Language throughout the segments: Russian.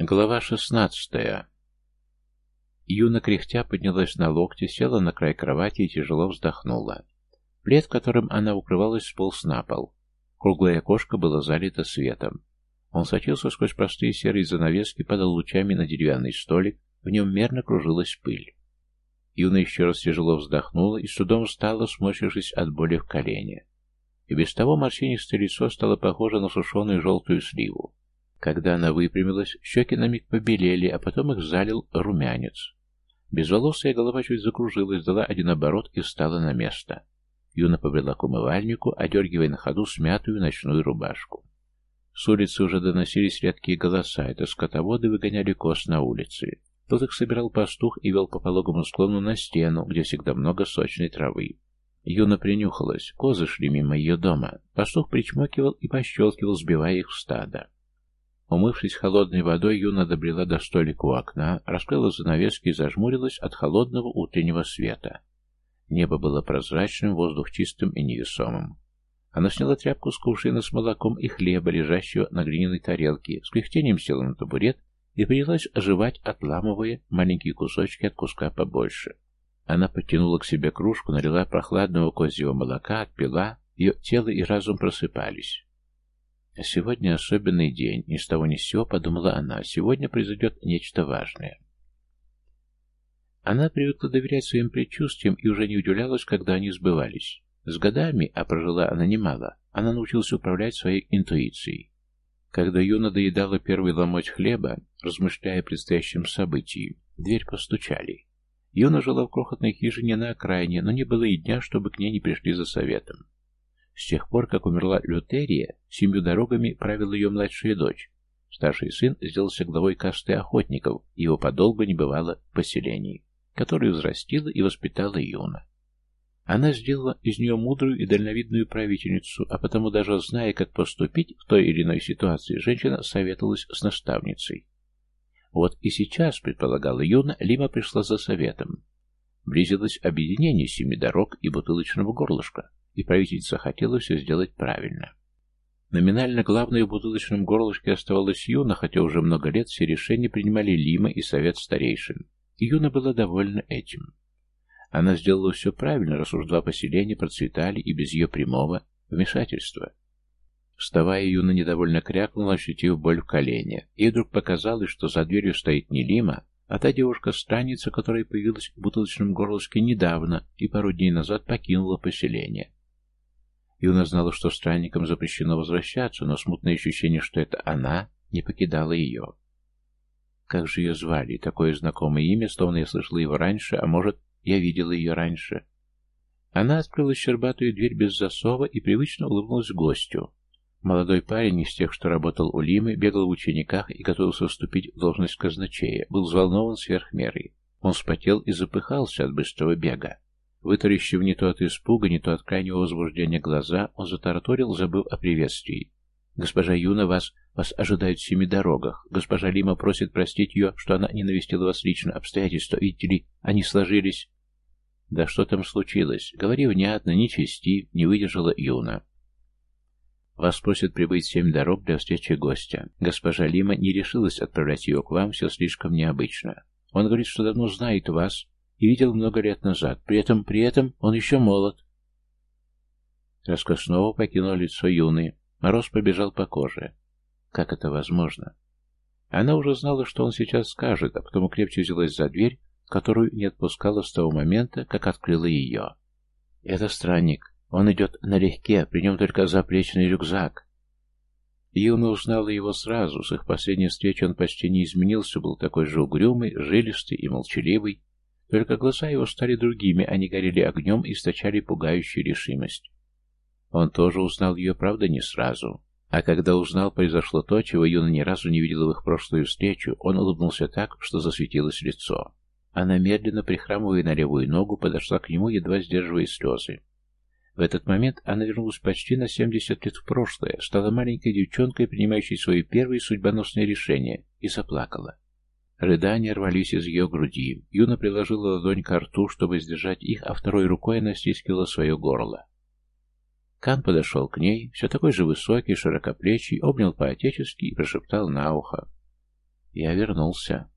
Глава шестнадцатая. Юна кряхтя поднялась на локте, села на край кровати и тяжело вздохнула. Плед, которым она укрывалась, сполз на пол. Круглое окошко было залито светом. Он сочился сквозь простые серые занавески, падал лучами на деревянный столик, в нем мерно кружилась пыль. Юна еще раз тяжело вздохнула и с судом встала, сморщившись от боли в колене. И без того морщинистое лицо стало похоже на сушеную желтую сливу. Когда она выпрямилась, щеки на миг побелели, а потом их залил румянец. Безволосая голова чуть закружилась, дала один оборот и встала на место. Юна побрела к умывальнику, одергивая на ходу смятую ночную рубашку. С улицы уже доносились редкие голоса. Это скотоводы выгоняли коз на улице. Тут их собирал пастух и вел по пологому склону на стену, где всегда много сочной травы. Юна принюхалась. Козы шли мимо ее дома. Пастух причмокивал и пощелкивал, сбивая их в стадо. Умывшись холодной водой, Юна добрела до столика у окна, раскрыла занавески и зажмурилась от холодного утреннего света. Небо было прозрачным, воздух чистым и невесомым. Она сняла тряпку с кувшина с молоком и хлеба, лежащего на глиняной тарелке, с кряхтением села на табурет и принялась оживать, отламывая маленькие кусочки от куска побольше. Она подтянула к себе кружку, налила прохладного козьего молока, отпила, ее тело и разум просыпались. Сегодня особенный день, ни с того ни с сего подумала она. Сегодня произойдет нечто важное. Она привыкла доверять своим предчувствиям и уже не удивлялась, когда они сбывались. С годами, а прожила она немало, она научилась управлять своей интуицией. Когда Юна доедала первый ломоть хлеба, размышляя о предстоящем событии, дверь постучали. Юна жила в крохотной хижине на окраине, но не было и дня, чтобы к ней не пришли за советом. С тех пор, как умерла Лютерия, семью дорогами правила ее младшая дочь. Старший сын сделался главой касты охотников, и его подолгу не бывало в поселении, которое взрастила и воспитала Юна. Она сделала из нее мудрую и дальновидную правительницу, а потому даже зная, как поступить в той или иной ситуации, женщина советовалась с наставницей. Вот и сейчас, предполагала Юна, Лима пришла за советом. Близилось объединение семи дорог и бутылочного горлышка и правительница хотела все сделать правильно. Номинально главной в бутылочном горлышке оставалась Юна, хотя уже много лет все решения принимали Лима и Совет Старейшин. Юна была довольна этим. Она сделала все правильно, раз уж два поселения процветали и без ее прямого вмешательства. Вставая, Юна недовольно крякнула, ощутив боль в колене. И вдруг показалось, что за дверью стоит не Лима, а та девушка-странница, которая появилась в бутылочном горлышке недавно и пару дней назад покинула поселение. Юна знала, что странникам запрещено возвращаться, но смутное ощущение, что это она, не покидало ее. Как же ее звали? Такое знакомое имя, словно я слышала его раньше, а может, я видела ее раньше. Она открыла щербатую дверь без засова и привычно улыбнулась гостю. Молодой парень из тех, что работал у Лимы, бегал в учениках и готовился вступить в должность казначея, был взволнован сверх меры. Он вспотел и запыхался от быстрого бега. Вытаращив не то от испуга, не то от крайнего возбуждения глаза, он затараторил, забыв о приветствии. «Госпожа Юна, вас, вас ожидают в семи дорогах. Госпожа Лима просит простить ее, что она не навестила вас лично. Обстоятельства, видите ли, они сложились...» «Да что там случилось? Говори внятно, не чести», — не выдержала Юна. «Вас просят прибыть семь дорог для встречи гостя. Госпожа Лима не решилась отправлять ее к вам, все слишком необычно. Он говорит, что давно знает вас, и видел много лет назад. При этом, при этом он еще молод. Краска снова покинула лицо юны. Мороз побежал по коже. Как это возможно? Она уже знала, что он сейчас скажет, а потом крепче взялась за дверь, которую не отпускала с того момента, как открыла ее. «Это странник. Он идет налегке, при нем только заплечный рюкзак». Юна узнала его сразу. С их последней встречи он почти не изменился, был такой же угрюмый, жилистый и молчаливый, только глаза его стали другими, они горели огнем и источали пугающую решимость. Он тоже узнал ее, правда, не сразу. А когда узнал, произошло то, чего Юна ни разу не видела в их прошлую встречу, он улыбнулся так, что засветилось лицо. Она медленно, прихрамывая на левую ногу, подошла к нему, едва сдерживая слезы. В этот момент она вернулась почти на 70 лет в прошлое, стала маленькой девчонкой, принимающей свои первые судьбоносные решения, и заплакала. Рыдания рвались из ее груди. Юна приложила ладонь к рту, чтобы сдержать их, а второй рукой она стискивала свое горло. Кан подошел к ней, все такой же высокий, широкоплечий, обнял по-отечески и прошептал на ухо. Я вернулся.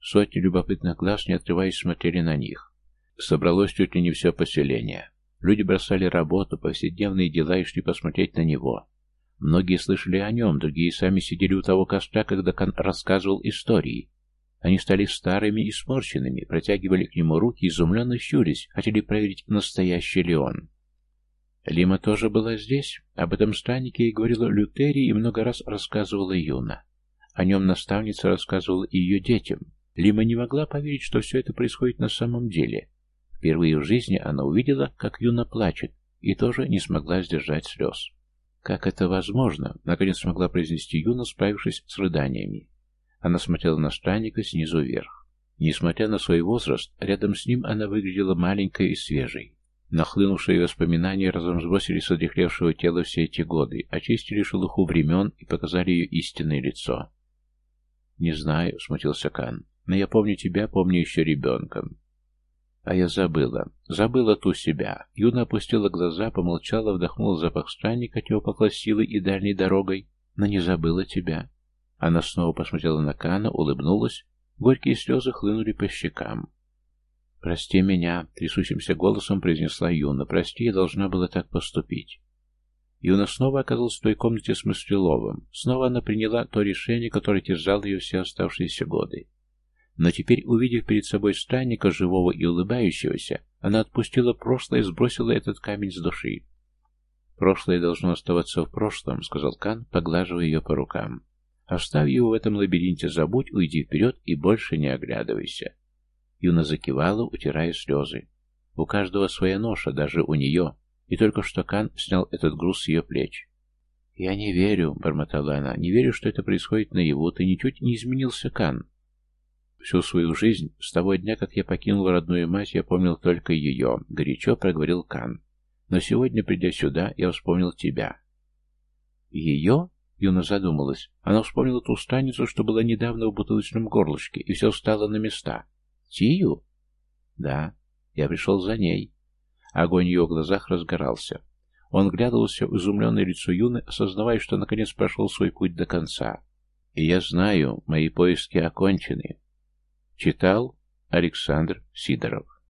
Сотни любопытных глаз, не отрываясь, смотрели на них. Собралось чуть ли не все поселение. Люди бросали работу, повседневные дела и шли посмотреть на него. Многие слышали о нем, другие сами сидели у того костра, когда Кан рассказывал истории. Они стали старыми и сморщенными, протягивали к нему руки, изумленно щурясь, хотели проверить, настоящий ли он. Лима тоже была здесь. Об этом страннике и говорила Лютери и много раз рассказывала Юна. О нем наставница рассказывала и ее детям. Лима не могла поверить, что все это происходит на самом деле. Впервые в жизни она увидела, как Юна плачет, и тоже не смогла сдержать слез. «Как это возможно?» — наконец смогла произнести Юна, справившись с рыданиями. Она смотрела на странника снизу вверх. Несмотря на свой возраст, рядом с ним она выглядела маленькой и свежей. Нахлынувшие воспоминания разом сбросили с одрехлевшего тела все эти годы, очистили шелуху времен и показали ее истинное лицо. «Не знаю», — смутился Кан, — «но я помню тебя, помню еще ребенком». А я забыла. Забыла ту себя. Юна опустила глаза, помолчала, вдохнула запах странника, теплой силой и дальней дорогой, но не забыла тебя. Она снова посмотрела на Кана, улыбнулась. Горькие слезы хлынули по щекам. «Прости меня», — трясущимся голосом произнесла Юна. «Прости, я должна была так поступить». Юна снова оказалась в той комнате с Мыслиловым. Снова она приняла то решение, которое терзало ее все оставшиеся годы. Но теперь, увидев перед собой странника, живого и улыбающегося, она отпустила прошлое и сбросила этот камень с души. «Прошлое должно оставаться в прошлом», — сказал Кан, поглаживая ее по рукам. Оставь его в этом лабиринте, забудь, уйди вперед и больше не оглядывайся. Юна закивала, утирая слезы. У каждого своя ноша, даже у нее, и только что Кан снял этот груз с ее плеч. «Я не верю», — бормотала она, — «не верю, что это происходит наяву, ты ничуть не изменился, Кан». Всю свою жизнь, с того дня, как я покинул родную мать, я помнил только ее, — горячо проговорил Кан. Но сегодня, придя сюда, я вспомнил тебя. «Ее?» Юна задумалась. Она вспомнила ту страницу, что была недавно в бутылочном горлышке, и все встало на места. «Тию?» «Да, я пришел за ней». Огонь в ее глазах разгорался. Он глядывался в изумленное лицо Юны, осознавая, что наконец прошел свой путь до конца. «И я знаю, мои поиски окончены». Читал Александр Сидоров